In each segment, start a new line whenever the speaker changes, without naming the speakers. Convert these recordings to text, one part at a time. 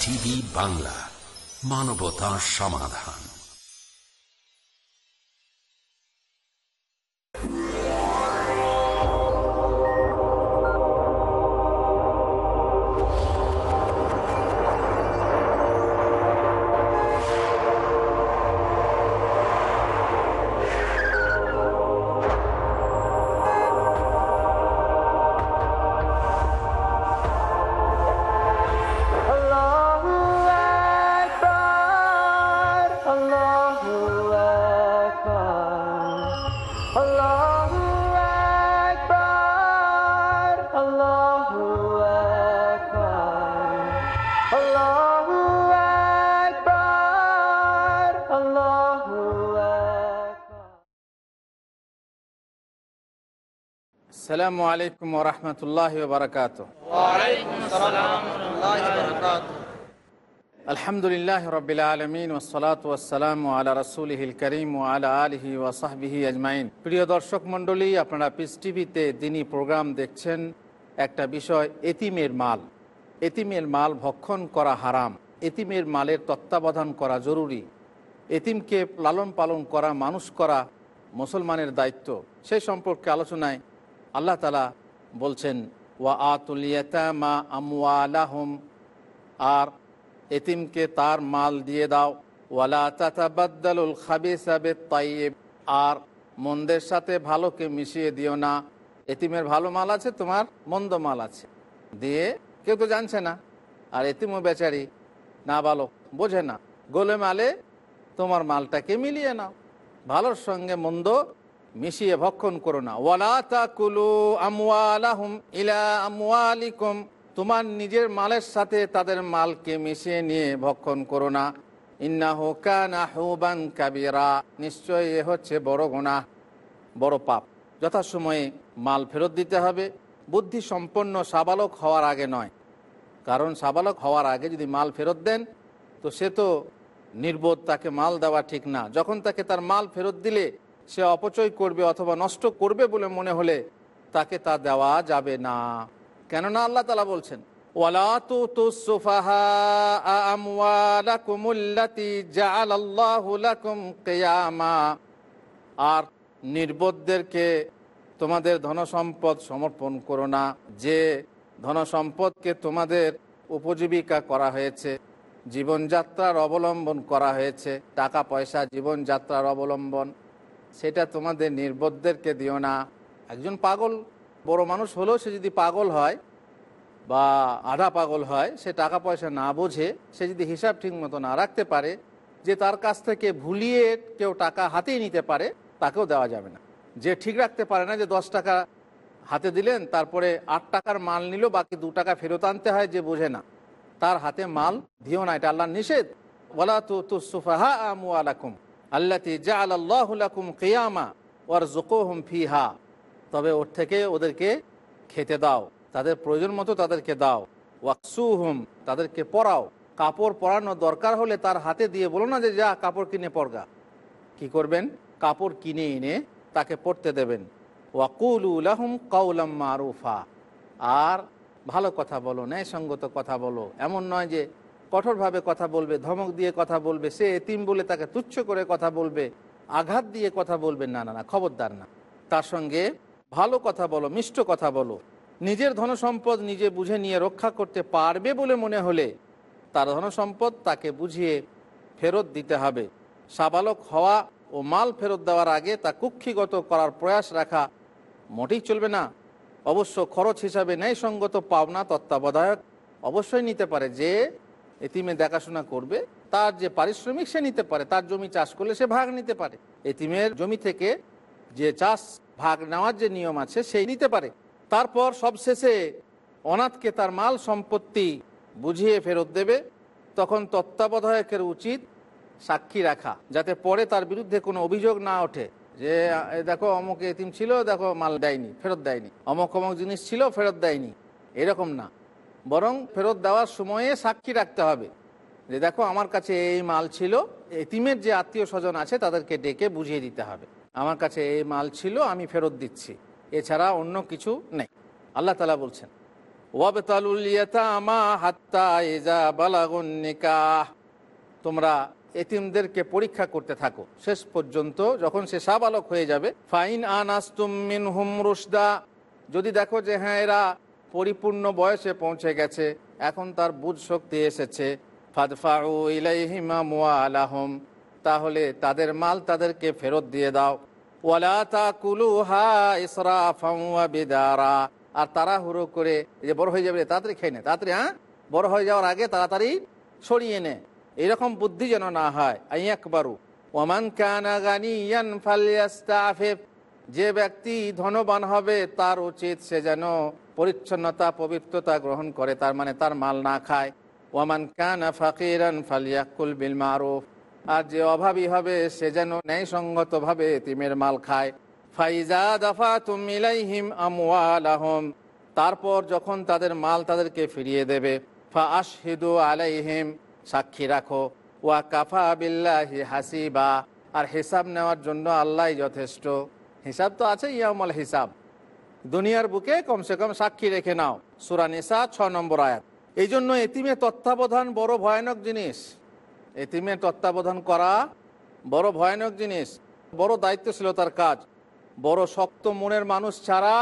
TV Bangla মানবতার সমাধান
সালামু আলাইকুম রহমতুল্লাহ বারকাত আলহামদুলিল্লাহ রবিল আলমিন ওসলাত ওসালাম আলা রসুলহিল করিম ও আলা আলহি ওসাহবিহি আজমাইন। প্রিয় দর্শক মণ্ডলী, আপনারা পিস টিভিতে দিনই প্রোগ্রাম দেখছেন একটা বিষয়, এতিমের মাল। এতিমের মাল ভক্ষণ করা হারাম। এতিমের মালের তত্ত্বাবধান করা জরুরি। এতিমকে লালন পালন করা, মানুষ করা মুসলমানের দায়িত্ব। সেই সম্পর্কে আলোচনায় আল্লাহ তালা বলছেন, ওয়া আতুলিয়াতামা আমওয়ালাহুম আর এতিমকে তার মাল দিয়ে দাও। ওয়ালা তাতাবাদ্দালুল খাবিসা বিত-তাইয়্যিব আর মন্দের সাথে ভালোকে মিশিয়ে দিও না। এতিমের ভালো মাল আছে, তোমার মন্দ মাল আছে। দিয়ে কেউ তো জানছে না। আর এতিমও বেচারি না ভালো, বোঝে না। গোলে মালে তোমার মালটাকে মিলিয়ে নাও। ভালোর সঙ্গে মন্দ মিশিয়ে ভক্ষণ করো না। ওয়ালা তাকুলু আমওয়ালাহুম ইলা আমওয়ালিকুম। তোমার নিজের মালের সাথে তাদের মালকে মিশিয়ে নিয়ে ভক্ষণ করো না। ইন্নাহু কানা হুবান কাবিরা। নিশ্চয়ই এ হচ্ছে বড় গুনাহ, বড় পাপ। যথাসময়ে মাল ফেরত দিতে হবে। বুদ্ধি সম্পন্ন সাবালক হওয়ার আগে নয়। কারণ সাবালক হওয়ার আগে যদি মাল ফেরত দেন, তো সে তো নির্বোধ, তাকে মাল দেওয়া ঠিক না। যখন তাকে তার মাল ফেরত দিলে সে অপচয় করবে অথবা নষ্ট করবে বলে মনে হলে তাকে তা দেওয়া যাবে না। কেননা আল্লাহ তালা বলছেন আর নির্বোধদেরকে তোমাদের ধনসম্পদ সমর্পণ করো না, যে ধনসম্পদকে তোমাদের উপজীবিকা করা হয়েছে, জীবনযাত্রার অবলম্বন করা হয়েছে টাকা পয়সা জীবনযাত্রার অবলম্বন। সেটা তোমাদের নির্বোধদেরকে দিও না। একজন পাগল, বড় মানুষ হলেও সে যদি পাগল হয় বা আধা পাগল হয়, সে টাকা পয়সা না বোঝে, সে যদি হিসাব ঠিক মতো না রাখতে পারে, যে তার কাছ থেকে ভুলিয়ে কেউ টাকা হাতেই নিতে পারে, তাকেও দেওয়া যাবে না। যে ঠিক রাখতে পারে না, যে দশ টাকা হাতে দিলেন, তারপরে আট টাকার মাল নিল, বাকি দু টাকা ফেরত আনতে হয়, যে বোঝে না। তার হাতে মাল দিও না, এটা আল্লাহ নিষেধ। বলা তো তুসুফাহা আমু আলাকুম আল্লাতি জা আল্লাহুলাকুম কেয়ামা ওর জোকোহম ফিহা। তবে ওর থেকে ওদেরকে খেতে দাও, তাদের প্রয়োজন মতো তাদেরকে দাও। ওয়াকসুহুম, তাদেরকে পরাও। কাপড় পরানো দরকার হলে তার হাতে দিয়ে বলো না যে, যা, কাপড় কিনে পরগা কি করবেন? কাপড় কিনে এনে তাকে পড়তে দেবেন। ওয়াকুল উলাহুম কাউলাম মারুফা। আর ভালো কথা বলো, ন্যায়সঙ্গত কথা বলো। এমন নয় যে কঠোরভাবে কথা বলবে, ধমক দিয়ে কথা বলবে, সে এতিম বলে তাকে তুচ্ছ করে কথা বলবে, আঘাত দিয়ে কথা বলবে, না না না, খবরদার না। তার সঙ্গে ভালো কথা বলো, মিষ্ট কথা বলো, নিজের ধনসম্পদ নিজে বুঝে নিয়ে রক্ষা করতে পারবে বলে মনে হলে তার ধনসম্পদ তাকে বুঝিয়ে ফেরত দিতে হবে। সাবালক হওয়া ও মাল ফেরত দেওয়ার আগে তা কুক্ষিগত করার প্রয়াস রাখা মোটেই চলবে না। অবশ্য খরচ হিসাবে ন্যায়সঙ্গত পাওনা তত্ত্বাবধায়ক অবশ্যই নিতে পারে যে এতিমে দেখাশোনা করবে, তার যে পারিশ্রমিক সে নিতে পারে, তার জমি চাষ করলে সে ভাগ নিতে পারে। এতিমের জমি থেকে যে চাষ ভাগ নেওয়ার যে নিয়ম আছে সেই নিতে পারে। তারপর সবশেষে অনাথকে তার মাল সম্পত্তি বুঝিয়ে ফেরত দেবে। তখন তত্ত্বাবধায়কের উচিত সাক্ষী রাখা, যাতে পরে তার বিরুদ্ধে কোনো অভিযোগ না ওঠে যে দেখো, অমুক এতিম ছিল, দেখো, মাল দেয়নি, ফেরত দেয়নি। অমুক অমুক জিনিস ছিল, ফেরত দেয়নি। এরকম না। বরং ফেরত দেওয়ার সময়ে সাক্ষী রাখতে হবে যে দেখো আমার কাছে এই মাল ছিল এতিমের যে আত্মীয় স্বজন আছে তাদেরকে ডেকে বুঝিয়ে দিতে হবে। আমার কাছে এই মাল ছিল, আমি ফেরত দিচ্ছি। এছাড়া অন্য কিছু নেই। আল্লাহ তালা বলছেন তোমরা এতিমদেরকে পরীক্ষা করতে থাকো। শেষ পর্যন্ত যখন সে সাবালক হয়ে যাবে, ফাইন আনাস্তুম মিন হুম রুশদা। যদি দেখো যে হ্যাঁ এরা পরিপূর্ণ বয়সে পৌঁছে গেছে। এখন তার বুধ শক্তি এসেছে। ইলাইহিমা মুআলাহুম। তাহলে তাদের মাল তাদেরকে ফেরত দিয়ে দাও। আর তাড়াহুড়ো করে এই যে বড় হয়ে যাবে তাড়াতাড়ি খেয়ে নে, তাড়াতাড়ি হ্যাঁ? বড় হয়ে যাওয়ার আগে তাড়াতাড়ি সরিয়ে নে। এরকম বুদ্ধি যেন না হয়। আইয়াকবারু। ওমান কানা যে ব্যক্তি ধনবান হবে, তার উচিত সে যেন পরিচ্ছন্নতা, পবিত্রতা গ্রহণ করে, তার মানে তার মাল না খায়। ওয়ামান কানা ফাকিরান ফালিয়াকুল বিল মারুফ। আর যে অভাবী হবে, সে যেন ন্যায়সঙ্গতভাবে তিমের মাল খায়। ফাইজা দফা তুমিলাইহিম আমওয়ালাহম। তারপর যখন তাদের মাল তাদেরকে ফিরিয়ে দেবে ফা আশহিদু আলাইহিম, সাক্ষী রাখো। ওয়া কাফা বিল্লাহি হাসিবা। আর হিসাব নেওয়ার জন্য আল্লাহ যথেষ্ট। হিসাব তো আছে ইয়ামল হিসাব। দুনিয়ার বুকে কমসে কম সাক্ষী রেখে নাও। সুরানিসা ছ নম্বর আয়াত। এই জন্য এতিমের তত্ত্বাবধান বড় ভয়ানক জিনিস। এতিমের তত্ত্বাবধান করা বড় ভয়ানক জিনিস, বড় দায়িত্বশীলতার কাজ। বড় শক্ত মনের মানুষ ছাড়া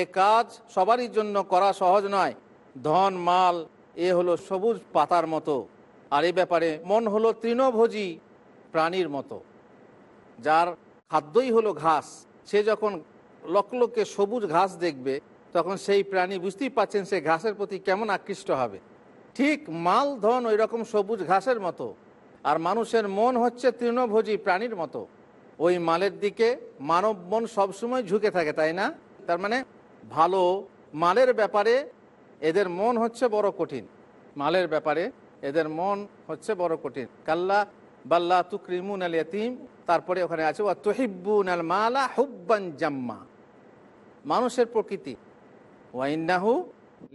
এ কাজ সবারই জন্য করা সহজ নয়। ধন, মাল, এ হলো সবুজ পাতার মতো। আর এই ব্যাপারে মন হলো তৃণভোজী প্রাণীর মতো। যার খাদ্যই হলো ঘাস, সে যখন লকলকে সবুজ ঘাস দেখবে, তখন সেই প্রাণী বুঝতেই পাচ্ছেন সে ঘাসের প্রতি কেমন আকৃষ্ট হবে। ঠিক মাল ধন ওই রকম সবুজ ঘাসের মতো, আর মানুষের মন হচ্ছে তৃণভোজী প্রাণীর মতো। ওই মালের দিকে মানব মন সবসময় ঝুঁকে থাকে, তাই না? তার মানে ভালো মালের ব্যাপারে এদের মন হচ্ছে বড় কঠিন। মালের ব্যাপারে এদের মন হচ্ছে বড় কঠিন। কাল্লা বাল্লা তুকরিমুন আল ইয়াতিম, তারপরে ওখানে আছে, ওয়া তুহিব্বুন আল মালা হুব্বান জাম্মা। মানুষের প্রকৃতি। ওয়াইন্নাহু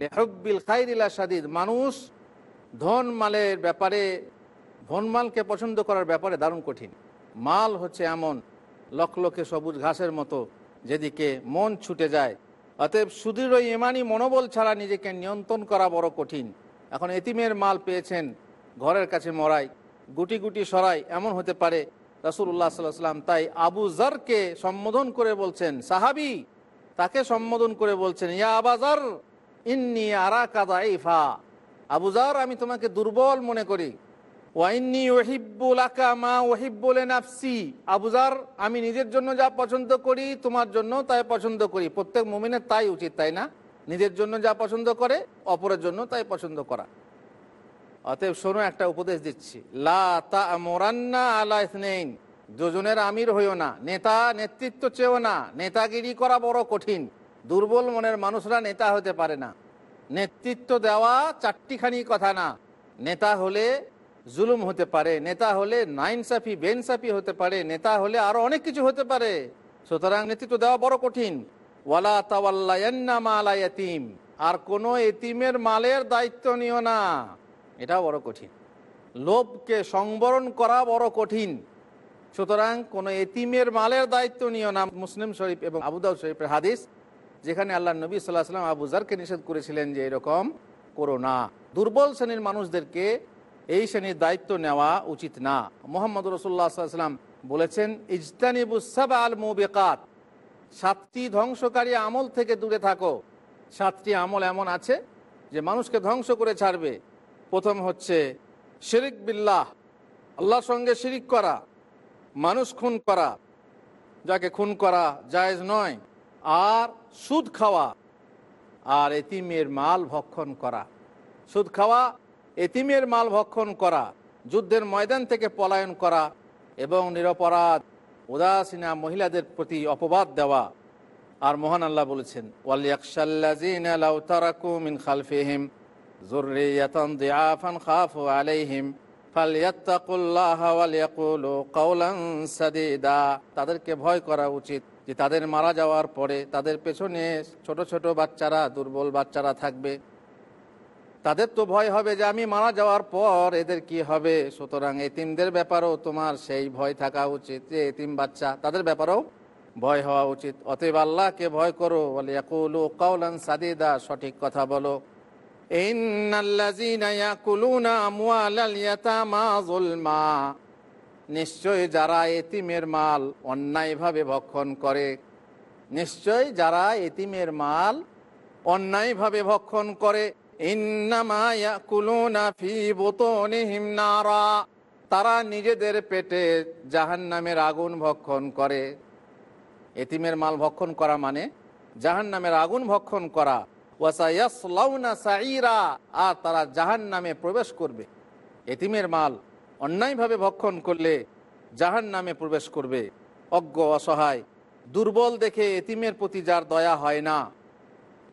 লেহব্বিল খাইরিলা সাদিদ মানুষ ধন মালের ব্যাপারে, ধন মালকে পছন্দ করার ব্যাপারে দারুণ কঠিন। মাল হচ্ছে এমন লক্ষ লক্ষে সবুজ ঘাসের মতো যেদিকে মন ছুটে যায়। অতএব সুদৃঢ় ইমানি মনোবল ছাড়া নিজেকে নিয়ন্ত্রণ করা বড় কঠিন। এখন এতিমের মাল পেয়েছেন, ঘরের কাছে মরাই, গুটি গুটি সরাই, এমন হতে পারে। রাসুল্লাহ সাল্লাহ সাল্লাম তাই আবু জারকে সম্বোধন করে বলছেন, সাহাবি তাকে সম্বোধন করে বলছেন, ইয়া আবাজার ইন্নি আরা কাদা ইফা আবুজার আমি তোমাকে দুর্বল মনে করি। মা আবুজার আমি নিজের জন্য যা পছন্দ করি, তোমার জন্য তাই পছন্দ করি। প্রত্যেক মুমিনের তাই উচিত, তাই না? নিজের জন্য যা পছন্দ করে, অপরের জন্য তাই পছন্দ করা। অতএব শোনো, একটা উপদেশ দিচ্ছি। লা তা মোরান্না আলা দুজনের আমির হইও না, নেতা নেতৃত্ব চেয়েও না, নেতাগিরি করা বড় কঠিন। দুর্বল মনের মানুষরা নেতা হতে পারে না। নেতৃত্ব দেওয়া চারটিখানি কথা না। নেতা হলে জুলুম হতে পারে, নেতা হলে নাইনসাফি, বেনসাফি হতে পারে, নেতা হলে আরও অনেক কিছু হতে পারে। সুতরাং নেতৃত্ব দেওয়া বড় কঠিন। ওয়ালা তাওয়াল্লায়ান্না মালা ইয়াতিম। আর কোনো এতিমের মালের দায়িত্ব নিও না। এটাও বড় কঠিন। লোভকে সংবরণ করা বড় কঠিন। সুতরাং কোনো এতিমের মালের দায়িত্ব নিও না। মুসলিম শরীফ এবং আবুদাউ শরীফের হাদিস, যেখানে আল্লাহ নবী সাল্লাহ সাল্লাম আবুজারকে নিষেধ করেছিলেন যে এরকম করো না। দুর্বল শ্রেণির মানুষদেরকে এই শ্রেণির দায়িত্ব নেওয়া উচিত না। মোহাম্মদ রসুল্লাহ সাল্লাম বলেছেন ইজতানিবুসাব আল মুবেকাত সাতটি ধ্বংসকারী আমল থেকে দূরে থাকো। সাতটি আমল এমন আছে যে মানুষকে ধ্বংস করে ছাড়বে। প্রথম হচ্ছে শিরিক বিল্লাহ, আল্লাহর সঙ্গে শিরিক করা। মানুষ খুন করা, যাকে খুন করা জায়েজ নয়, আর সুদ খাওয়া, আর এতিমের মাল ভক্ষণ করা। সুদ খাওয়া, এতিমের মাল ভক্ষণ করা, যুদ্ধের ময়দান থেকে পলায়ন করা, এবং নিরপরাধ, উদাসীনা মহিলাদের প্রতি অপবাদ দেওয়া। আর মহান আল্লাহ বলেছেন দিআফান খাফু আলাইহিম। তাদেরকে ভয় করা উচিত যে তাদের মারা যাওয়ার পরে তাদের পেছনে ছোট ছোট বাচ্চারা, দুর্বল বাচ্চারা থাকবে। তাদের তো ভয় হবে যে আমি মারা যাওয়ার পর এদের কি হবে? সুতরাং এতিমদের ব্যাপারেও তোমার সেই ভয় থাকা উচিত যে এতিম বাচ্চা, তাদের ব্যাপারেও ভয় হওয়া উচিত। অতএব আল্লাহকে ভয় করো। বলে সঠিক কথা বলো। নিশ্চয় যারা এতিমের মাল অন্যায়ভাবে ভক্ষণ করে, নিশ্চয় যারা এতিমের মাল অন্যায়ভাবে ভক্ষণ করে তারা নিজেদের পেটে জাহান্নামের আগুন ভক্ষণ করে। এতিমের মাল ভক্ষণ করা মানে জাহান নামের আগুন ভক্ষণ করা। সাইরা আর তারা জাহান্নামে প্রবেশ করবে। এতিমের মাল অন্যায়ভাবে ভক্ষণ করলে জাহান্নামে প্রবেশ করবে। অজ্ঞ, অসহায়, দুর্বল দেখে এতিমের প্রতি যার দয়া হয় না।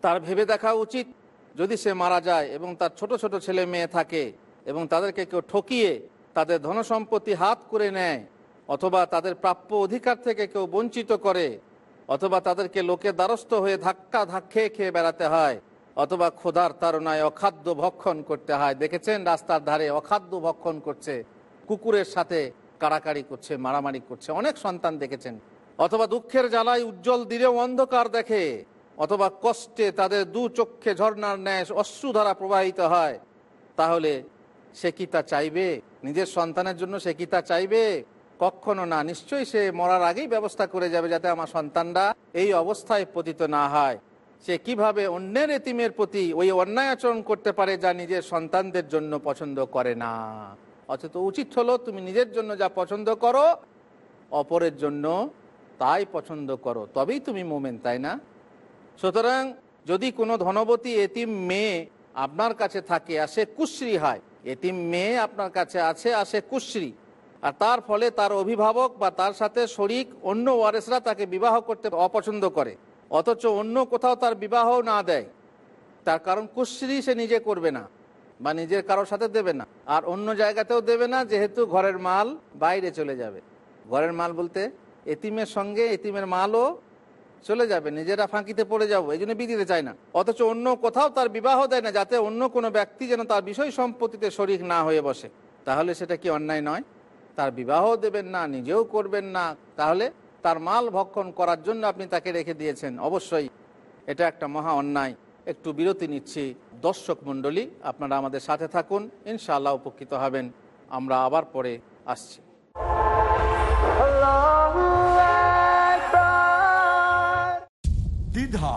তার ভেবে দেখা উচিত, যদি সে মারা যায় এবং তার ছোট ছোট ছেলে মেয়ে থাকে এবং তাদেরকে কেউ ঠকিয়ে তাদের ধনসম্পত্তি হাত করে নেয়, অথবা তাদের প্রাপ্য অধিকার থেকে কেউ বঞ্চিত করে অথবা তাদেরকে লোকের দ্বারস্থ হয়ে ধাক্কা ধাক্কে খেয়ে বেড়াতে হয়, অথবা ক্ষুধার তারণায় অখাদ্য ভক্ষণ করতে হয়। দেখেছেন রাস্তার ধারে অখাদ্য ভক্ষণ করছে, কুকুরের সাথে কাড়াকাড়ি করছে, মারামারি করছে। অনেক সন্তান দেখেছেন। অথবা দুঃখের জ্বালায় উজ্জ্বল দিলেও অন্ধকার দেখে, অথবা কষ্টে তাদের দু চক্ষে ঝর্ণার ন্যায় অশ্রুধারা প্রবাহিত হয়। তাহলে সে কি তা চাইবে? নিজের সন্তানের জন্য সে কি তা চাইবে? কখনো না, নিশ্চয়ই সে মরার আগেই ব্যবস্থা করে যাবে যাতে আমার সন্তানরা এই অবস্থায় পতিত না হয়। সে কীভাবে অন্যের এতিমের প্রতি ওই অন্যায় আচরণ করতে পারে যা নিজের সন্তানদের জন্য পছন্দ করে না। অথচ উচিত হলো তুমি নিজের জন্য যা পছন্দ করো, অপরের জন্য তাই পছন্দ করো। তবেই তুমি মোমেন, তাই না? সুতরাং যদি কোনো ধনবতী এতিম মেয়ে আপনার কাছে থাকে, আসে কুশ্রী হয়, এতিম মেয়ে আপনার কাছে আছে, আসে কুশ্রী। আর তার ফলে তার অভিভাবক বা তার সাথে শরিক অন্য ওয়ারেসরা তাকে বিবাহ করতে অপছন্দ করে। অথচ অন্য কোথাও তার বিবাহ না দেয়। তার কারণ কুশ্রী সে নিজে করবে না বা নিজের কারোর সাথে দেবে না। আর অন্য জায়গাতেও দেবে না, যেহেতু ঘরের মাল বাইরে চলে যাবে। ঘরের মাল বলতে এতিমের সঙ্গে এতিমের মালও চলে যাবে, নিজেরা ফাঁকিতে পড়ে যাব, এই জন্য বিদিতে চায় না। অথচ অন্য কোথাও তার বিবাহ দেয় না, যাতে অন্য কোনো ব্যক্তি যেন তার বিষয় সম্পত্তিতে শরিক না হয়ে বসে। তাহলে সেটা কি অন্যায় নয়? তার বিবাহ দেবেন না, নিজেও করবেন না, তাহলে তার মাল ভক্ষণ করার জন্য আপনি তাকে রেখে দিয়েছেন। অবশ্যই এটা একটা মহা অন্যায়। একটু বিরতি নিচ্ছি। দর্শক মণ্ডলী, আপনারা আমাদের সাথে থাকুন, ইনশাআল্লাহ উপকৃত হবেন। আমরা আবার পরে আসছি।
দ্বিধা,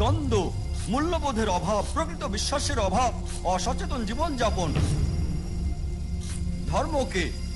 দ্বন্দ্ব, মূল্যবোধের অভাব, প্রকৃত বিশ্বাসের অভাব, অসচেতন জীবনযাপন। ধর্মকে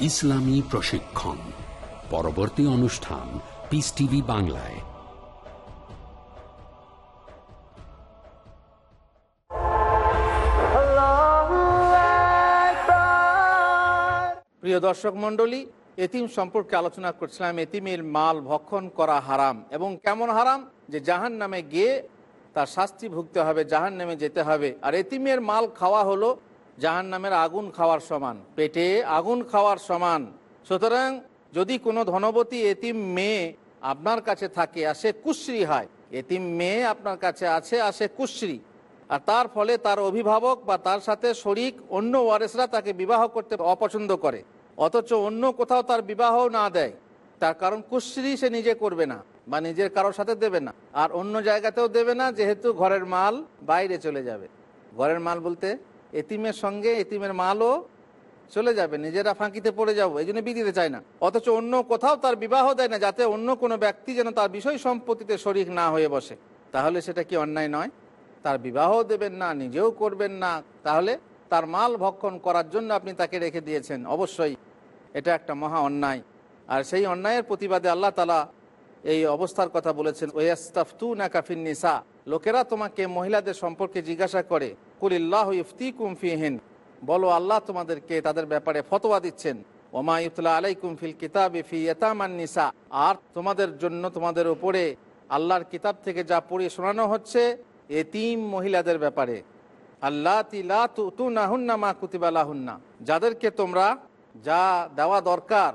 ইসলামী প্রশিক্ষণ। পরবর্তী অনুষ্ঠান পিস টিভি বাংলায়।
প্রিয় দর্শক মণ্ডলী, এতিম সম্পর্কে আলোচনা করছিলাম এতিমের মাল ভক্ষণ করা হারাম এবং কেমন হারাম? যে জাহান নামে গিয়ে তার শাস্তি ভুগতে হবে জাহান নামে যেতে হবে। আর এতিমের মাল খাওয়া হলো জাহান নামের আগুন খাওয়ার সমান, পেটে আগুন খাওয়ার সমান। সুতরাং যদি কোনো ধনবতী এতিম মেয়ে আপনার কাছে থাকে আর সে কুশ্রী হয়। এতিম মেয়ে আপনার কাছে আছে আর সে কুশ্রী। আর তার ফলে তার অভিভাবক বা তার সাথে শরিক অন্য ওয়ারেসরা তাকে বিবাহ করতে অপছন্দ করে। অথচ অন্য কোথাও তার বিবাহ না দেয়। তার কারণ কুশ্রী সে নিজে করবে না বা নিজের কারোর সাথে দেবে না। আর অন্য জায়গাতেও দেবে না, যেহেতু ঘরের মাল বাইরে চলে যাবে। ঘরের মাল বলতে এতিমের সঙ্গে এতিমের মালও চলে যাবে, নিজেরা ফাঁকিতে পড়ে যাব, এই জন্য বিয়ে চায় না। অথচ অন্য কোথাও তার বিবাহ দেয় না, যাতে অন্য কোনো ব্যক্তি যেন তার বিষয় সম্পত্তিতে শরিক না হয়ে বসে। তাহলে সেটা কি অন্যায় নয়? তার বিবাহ দেবেন না, নিজেও করবেন না, তাহলে তার মাল ভক্ষণ করার জন্য আপনি তাকে রেখে দিয়েছেন, অবশ্যই। এটা একটা মহা অন্যায়। আর সেই অন্যায়ের প্রতিবাদে আল্লাহ তালা এই অবস্থার কথা বলেছেন ওয়াস্তাফতু না কাফিন নিসা। লোকেরা তোমাকে মহিলাদের সম্পর্কে জিজ্ঞাসা করে, কুলিল্লাহ ইফতি কুমফিহীন বলো, আল্লাহ তোমাদেরকে তাদের ব্যাপারে ফতোয়া দিচ্ছেন। ওমা ইফতুল্লাহ আলাইকুম ফিল কিতাব ফি নিসা। আর তোমাদের জন্য তোমাদের উপরে আল্লাহর কিতাব থেকে যা পড়িয়ে শোনানো হচ্ছে, এতিম মহিলাদের ব্যাপারে। আল্লাহ তিলা তু না মা কুতিবালা হুন্না যাদেরকে তোমরা যা দেওয়া দরকার,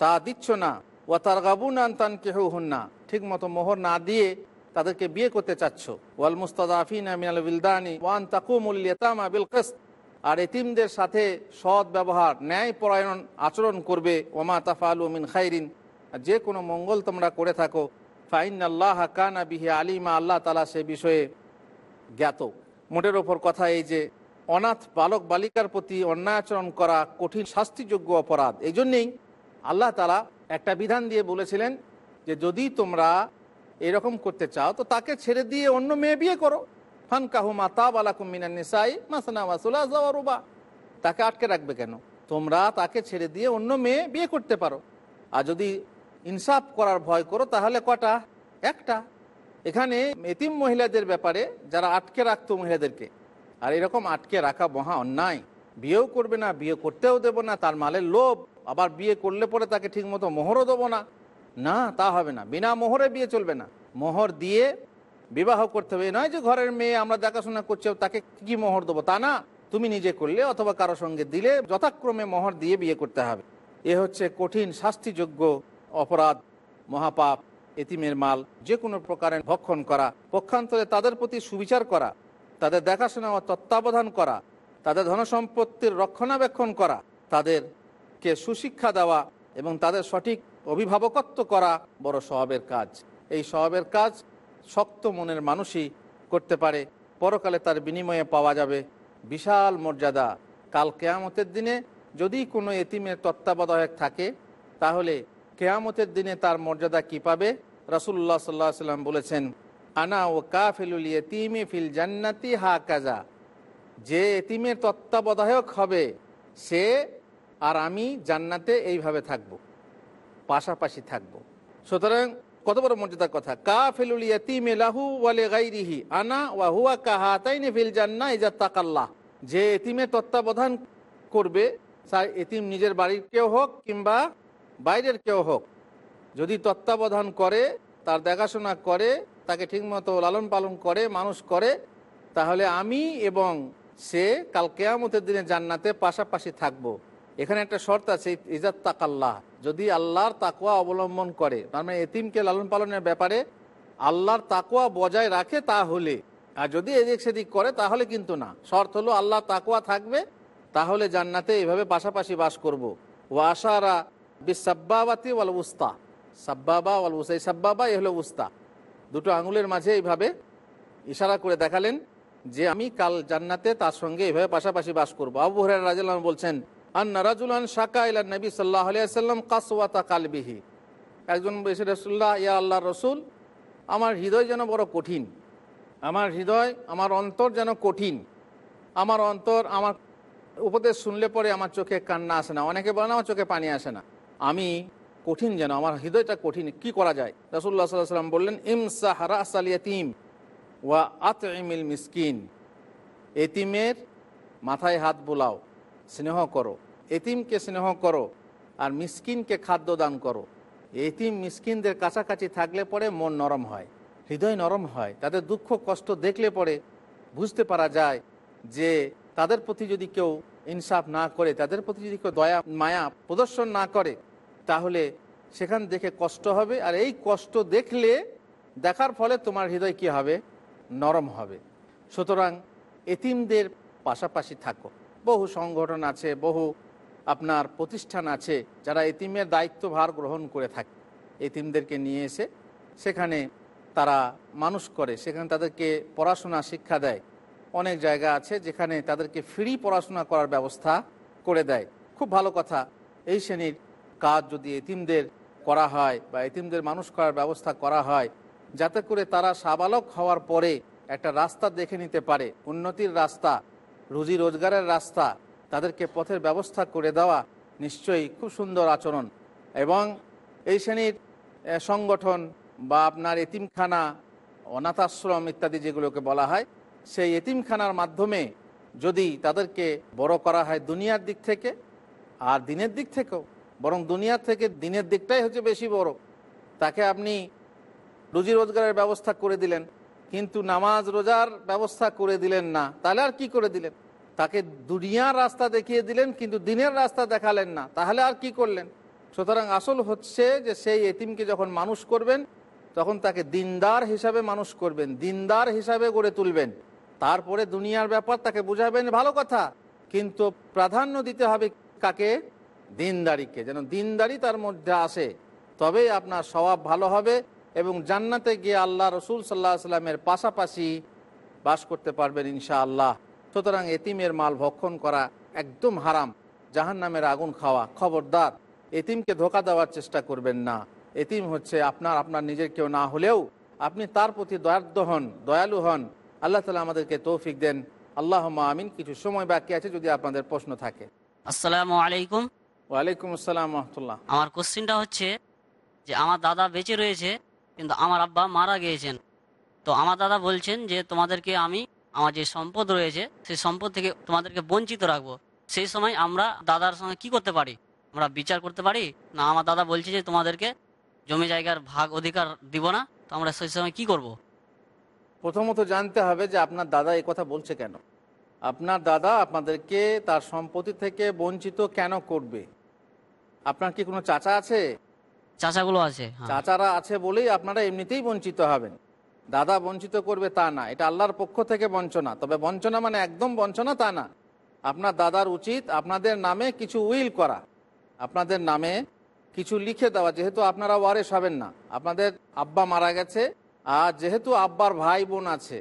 তা দিচ্ছ না। ও তার গাবুন আনতান কেহ হুন্না ঠিক মতো মোহর না দিয়ে তাদেরকে বিয়ে করতে চাচ্ছ। ওয়াল মুস্তাদাফিন মিনাল বিলদানি ওয়ান তাকুমুল ইয়াতামা বিল আর এতিমদের সাথে সৎ ব্যবহার, ন্যায় পরায়ণ আচরণ করবে। ওমা তাফালু মিন খাইরিন। যে কোনো মঙ্গল তোমরা করে থাকো। ফাইন আল্লাহ কানা বিহি আলিমা, আল্লাহ তালা সে বিষয়ে জ্ঞাত। মোটের ওপর কথা এই যে, অনাথ বালক বালিকার প্রতি অন্যায় আচরণ করা কঠিন শাস্তিযোগ্য অপরাধ। এই জন্যেই আল্লাহ তালা একটা বিধান দিয়ে বলেছিলেন যে, যদি তোমরা এরকম করতে চাও, তো তাকে ছেড়ে দিয়ে অন্য মেয়ে বিয়ে করো। ফান কাহু মাতা বালাকুম মিনান নিসাই, মাসানা জাওয়ারুবা তাকে আটকে রাখবে কেন? তোমরা তাকে ছেড়ে দিয়ে অন্য মেয়ে বিয়ে করতে পারো। আর যদি ইনসাফ করার ভয় করো, তাহলে কটা? একটা। এখানে এতিম মহিলাদের ব্যাপারে যারা আটকে রাখতো মহিলাদেরকে, আর এরকম আটকে রাখা মহা অন্যায়। বিয়েও করবে না, বিয়ে করতেও দেবো না, তার মালের লোভ। আবার বিয়ে করলে পরে তাকে ঠিকমতো মোহরও দেবো না। না, তা হবে না। বিনা মোহরে বিয়ে চলবে না। মোহর দিয়ে বিবাহ করতে হবে। নয় যে ঘরের মেয়ে আমরা দেখাশোনা করছি তাকে কি মোহর দেবো? তা না। তুমি নিজে করলে অথবা কারও সঙ্গে দিলে যথাক্রমে মোহর দিয়ে বিয়ে করতে হবে। এ হচ্ছে কঠিন, শাস্তিযোগ্য অপরাধ, মহাপাপ, এতিমের মাল, যে কোনো প্রকারের ভক্ষণ করা, পক্ষান্তরে তাদের প্রতি সুবিচার করা, তাদের দেখাশোনা ও তত্ত্বাবধান করা, তাদের ধনসম্পত্তির রক্ষণাবেক্ষণ করা, তাদেরকে সুশিক্ষা দেওয়া এবং তাদের সঠিক অভিভাবকত্ব করা বড় স্বভাবের কাজ। এই স্বভাবের কাজ শক্ত মনের মানুষই করতে পারে। পরকালে তার বিনিময়ে পাওয়া যাবে বিশাল মর্যাদা। কাল কেয়ামতের দিনে যদি কোনো এতিমের তত্ত্বাবধায়ক থাকে, তাহলে কেয়ামতের দিনে তার মর্যাদা কি পাবে? রাসুল্লাহ সাল্লাহ সাল্লাম বলেছেন, আনা ও কাফিলুল ইয়তিমি ফিল জান্নাতি হা কাজা যে এতিমের তত্ত্বাবধায়ক হবে সে আর আমি জান্নাতে এইভাবে থাকব। পাশাপাশি থাকব সুতরাং কত বড় মর্যাদার কথা, কাফিলুল ইয়তিমে লাহু ওয়ালে গাইরিহি আনা ওয়া হুয়া কাহাতাইনি ফিল জান্না ইজা তাকাল্লাহ যে এতিমের তত্ত্বাবধান করবে তার এতিম নিজের বাড়ির কেউ হোক কিংবা বাইরের কেউ হোক, যদি তত্ত্বাবধান করে, তার দেখাশোনা করে, তাকে ঠিকমতো লালন পালন করে, মানুষ করে, তাহলে আমি এবং সে কাল কেয়ামতের দিনে জান্নাতে পাশাপাশি থাকব। এখানে একটা শর্ত আছে, ইজাত তাকাল্লাহ যদি আল্লাহর তাকুয়া অবলম্বন করে, তার মানে এতিমকে লালন পালনের ব্যাপারে আল্লাহর তাকুয়া বজায় রাখে তাহলে। আর যদি এদিক সেদিক করে, তাহলে কিন্তু না। শর্ত হলো আল্লাহ তাকুয়া থাকবে, তাহলে জান্নাতে এভাবে পাশাপাশি বাস করব। ও আশারা বিসাব্বাবাতি ওয়াল উস্তা। সাব্বাবা ওয়াল উস্তা এই সাব্বাবা এ হলো উস্তা। দুটো আঙুলের মাঝে এইভাবে ইশারা করে দেখালেন যে, আমি কাল জান্নাতে তার সঙ্গে এইভাবে পাশাপাশি বাস করব। আবু হরার রাজাল্লাম বলছেন ইলা কাসওয়াতা কালবিহি। একজন ইয়া আল্লাহ রসুল, আমার হৃদয় যেন বড় কঠিন। আমার হৃদয়, আমার অন্তর যেন কঠিন। আমার অন্তর, আমার উপদেশ শুনলে পরে আমার চোখে কান্না আসে না। অনেকে বলেন আমার চোখে পানি আসে না। আমি কঠিন যেন, আমার হৃদয়টা কঠিন, কি করা যায়? রসুল্লাহ সাল্লাহ সাল্লাম বললেন ইমসা হারা আসালিয়াতিম ওয়া আত মিসকিন। এতিমের মাথায় হাত বোলাও। স্নেহ করো, এতিমকে স্নেহ করো আর মিসকিনকে খাদ্য দান করো। এতিম মিসকিনদের কাছাকাছি থাকলে পরে মন নরম হয়, হৃদয় নরম হয়, তাদের দুঃখ কষ্ট দেখলে পরে বুঝতে পারা যায় যে তাদের প্রতি যদি কেউ ইনসাফ না করে, তাদের প্রতি যদি কেউ দয়া, মায়া প্রদর্শন না করে, তাহলে সেখান দেখে কষ্ট হবে আর এই কষ্ট দেখলে দেখার ফলে তোমার হৃদয় কি হবে? নরম হবে। সুতরাং এতিমদের পাশাপাশি থাকো। বহু সংগঠন আছে, বহু আপনার প্রতিষ্ঠান আছে যারা এতিমের দায়িত্বভার গ্রহণ করে থাকে। এতিমদেরকে নিয়ে এসে সেখানে তারা মানুষ করে, সেখানে তাদেরকে পড়াশোনা, শিক্ষা দেয়। অনেক জায়গা আছে যেখানে তাদেরকে ফ্রি পড়াশোনা করার ব্যবস্থা করে দেয়। খুব ভালো কথা, এই শ্রেণির কাজ যদি এতিমদের করা হয় বা এতিমদের মানুষ করার ব্যবস্থা করা হয়, যাতে করে তারা সাবালক হওয়ার পরে একটা রাস্তা দেখে নিতে পারে, উন্নতির রাস্তা রুজি রোজগারের রাস্তা, তাদেরকে পথের ব্যবস্থা করে দেওয়া নিশ্চয়ই খুব সুন্দর আচরণ। এবং এই শ্রেণির সংগঠন বা আপনার এতিমখানা অনাথ আশ্রম ইত্যাদি যেগুলোকে বলা হয়, সেই এতিমখানার মাধ্যমে যদি তাদেরকে বড় করা হয় দুনিয়ার দিক থেকে আর দিনের দিক থেকেও, বরং দুনিয়ার থেকে দিনের দিকটাই হচ্ছে বেশি বড়, তাকে আপনি রুজি রোজগারের ব্যবস্থা করে দিলেন। কিন্তু নামাজ, রোজার ব্যবস্থা করে দিলেন না। তাহলে আর কি করে দিলেন? তাকে দুনিয়ার রাস্তা দেখিয়ে দিলেন, কিন্তু দিনের রাস্তা দেখালেন না। তাহলে আর কি করলেন? সুতরাং আসল হচ্ছে যে সেই এতিমকে যখন মানুষ করবেন, তখন তাকে দিনদার হিসাবে মানুষ করবেন, দিনদার হিসাবে গড়ে তুলবেন। তারপরে দুনিয়ার ব্যাপার তাকে বুঝাবেন, ভালো কথা। কিন্তু প্রাধান্য দিতে হবে কাকে? দিনদারিকে। যেন দিনদারি তার মধ্যে আসে, তবেই আপনার স্বভাব ভালো হবে। এবং জান্নাতে গিয়ে আল্লাহ রসুল সাল্লাহ সাল্লামের পাশাপাশি বাস করতে পারবেন ইনশা আল্লাহ সুতরাং এতিমের মাল ভক্ষণ করা একদম হারাম জাহান নামের আগুন খাওয়া খবরদার। এতিমকে ধোকা দেওয়ার চেষ্টা করবেন না। এতিম হচ্ছে আপনার আপনার নিজের কেউ না হলেও আপনি তার প্রতি দয়ার্দ হন দয়ালু হন। আল্লাহ তালা আমাদেরকে তৌফিক দেন। আল্লাহ আমিন। কিছু সময় বাকি আছে যদি আপনাদের প্রশ্ন থাকে।
আসসালামু আলাইকুম।
ওয়ালাইকুম আসসালাম রহমতুল্লাহ।
আমার কোশ্চিনটা হচ্ছে যে আমার দাদা বেঁচে রয়েছে কিন্তু আমার আব্বা মারা গিয়েছেন। তো আমার দাদা বলছেন যে, তোমাদেরকে আমি, আমার যে সম্পদ রয়েছে, সেই সম্পদ থেকে তোমাদেরকে বঞ্চিত রাখব। সেই সময় আমরা দাদার সঙ্গে কি করতে পারি? আমরা বিচার করতে পারি? না, আমার দাদা বলছে যে, তোমাদেরকে জমি জায়গার ভাগ অধিকার দিব না, তো আমরা সেই সময় কি করব।
প্রথমত জানতে হবে যে, আপনার দাদা এই কথা বলছে কেন? আপনার দাদা আপনাদেরকে তার সম্পত্তি থেকে বঞ্চিত কেন করবে? আপনার কি কোনো চাচা আছে?
চাচাগুলো আছে হ্যাঁ।
চাচারা আছে বলেই আপনারা এমনিতেই বঞ্চিত হবেন। দাদা বঞ্চিত করবে তা না, এটা আল্লাহর পক্ষ থেকে বঞ্চনা। তবে বঞ্চনা মানে একদম বঞ্চনা তা না। আপনার দাদার উচিত আপনাদের নামে কিছু উইল করা। আপনাদের নামে কিছু লিখে দেওয়া, যেহেতু আপনারা ওয়ারেস হবেন না। আপনাদের আব্বা মারা গেছে, আর যেহেতু আব্বার ভাই বোন আছে,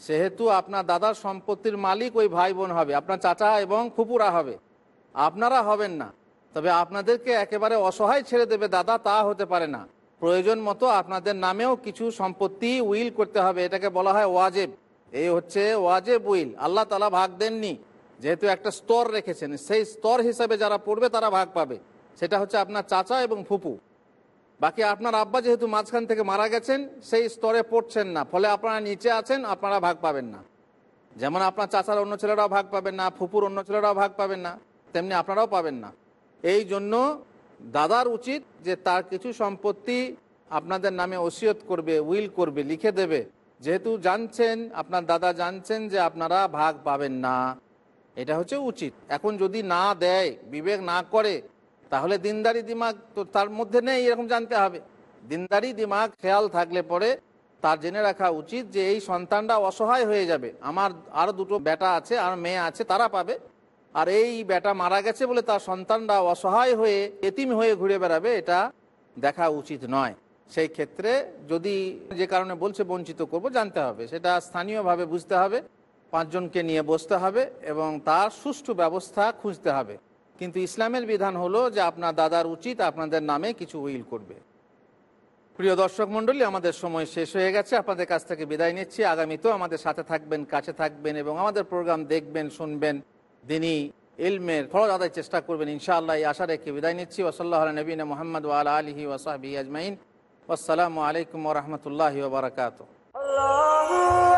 সেহেতু আপনার দাদার সম্পত্তির মালিক ওই ভাই বোন হবে, আপনার চাচা এবং ফুপুরা হবে। আপনারা হবেন না। তবে আপনাদেরকে একেবারে অসহায় ছেড়ে দেবে দাদা, তা হতে পারে না। প্রয়োজন মতো আপনাদের নামেও কিছু সম্পত্তি উইল করতে হবে, এটাকে বলা হয় ওয়াজেব। এই হচ্ছে ওয়াজেব উইল, আল্লাহ তালা ভাগ দেননি। যেহেতু একটা স্তর রেখেছেন, সেই স্তর হিসাবে যারা পড়বে তারা ভাগ পাবে। সেটা হচ্ছে আপনার চাচা এবং ফুপু। বাকি আপনার আব্বা যেহেতু মাঝখান থেকে মারা গেছেন, সেই স্তরে পড়ছেন না, ফলে আপনারা নিচে আছেন, আপনারা ভাগ পাবেন না। যেমন আপনার চাচার অন্য ছেলেরাও ভাগ পাবেন না, ফুপুর অন্য ছেলেরাও ভাগ পাবেন না, তেমনি আপনারাও পাবেন না। এই জন্য দাদার উচিত যে তার কিছু সম্পত্তি আপনাদের নামে ওসিয়ত করবে, উইল করবে, লিখে দেবে। যেহেতু জানছেন, আপনার দাদা জানছেন যে আপনারা ভাগ পাবেন না। এটা হচ্ছে উচিত। এখন যদি না দেয়, বিবেক না করে, তাহলে দিনদারি দিমাগ তো তার মধ্যে নেই, এরকম জানতে হবে। দিনদারি দিমাগ খেয়াল থাকলে পরে তার জেনে রাখা উচিত যে এই সন্তানটা অসহায় হয়ে যাবে। আমার আরও দুটো বেটা আছে, আর মেয়ে আছে, তারা পাবে। আর এই বেটা মারা গেছে বলে তার সন্তানরা অসহায় হয়ে এতিম হয়ে ঘুরে বেড়াবে, এটা দেখা উচিত নয়। সেই ক্ষেত্রে যদি যে কারণে বলছে বঞ্চিত করব, জানতে হবে। সেটা স্থানীয়ভাবে বুঝতে হবে, পাঁচজনকে নিয়ে বসতে হবে এবং তার সুষ্ঠু ব্যবস্থা খুঁজতে হবে। কিন্তু ইসলামের বিধান হলো যে আপনার দাদার উচিত আপনাদের নামে কিছু উইল করবে। প্রিয় দর্শক মণ্ডলী, আমাদের সময় শেষ হয়ে গেছে। আপনাদের কাছ থেকে বিদায় নিচ্ছি। আগামীতেও আমাদের সাথে থাকবেন, কাছে থাকবেন এবং আমাদের প্রোগ্রাম দেখবেন, শুনবেন। দিনই ইলমের ফরজ আদায় চেষ্টা করবেন, ইনশাআল্লাহ আশা রেখে বিদায় নিচ্ছি। ওসল্লাহ নবীন মোহাম্মদ ওয়াল আলহি ওসাহবি আজমাইন। আসসালামু আলাইকুম রহমতুল্লাহ বারকাত
Allahu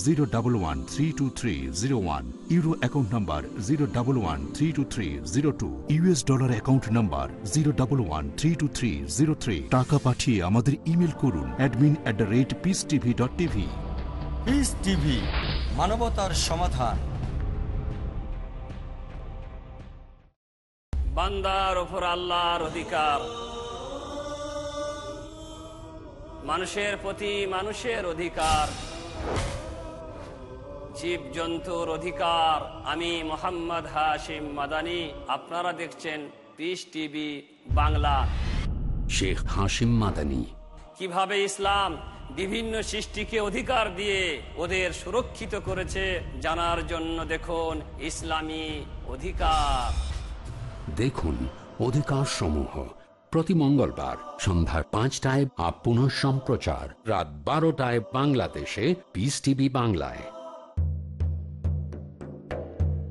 zero double one three two three zero one euro account number zero double one three two three zero two US dollar account number zero double one three two three zero three টাকা পাঠিয়ে আমাদের email করুন admin at the rate Peace TV dot TV
Peace TV মানবতার সমাধান।
বান্দার ওপর আল্লাহর অধিকার। মানুষের প্রতি মানুষের অধিকার। জীব জন্তুর অধিকার আমি মোহাম্মদ হাশিম মাদানি। আপনারা দেখছেন পিস টিভি বাংলা।
শেখ হাসিম মাদানী।
কীভাবে ইসলাম বিভিন্ন সৃষ্টিকে অধিকার দিয়ে ওদের সুরক্ষিত করেছে জানার জন্য দেখুন ইসলামী অধিকার।
দেখুন অধিকার সমূহ প্রতি মঙ্গলবার সন্ধ্যা পাঁচটায় আপ পুনঃ সম্প্রচার রাত বারোটায় বাংলাদেশে পিস টিভি বাংলায়।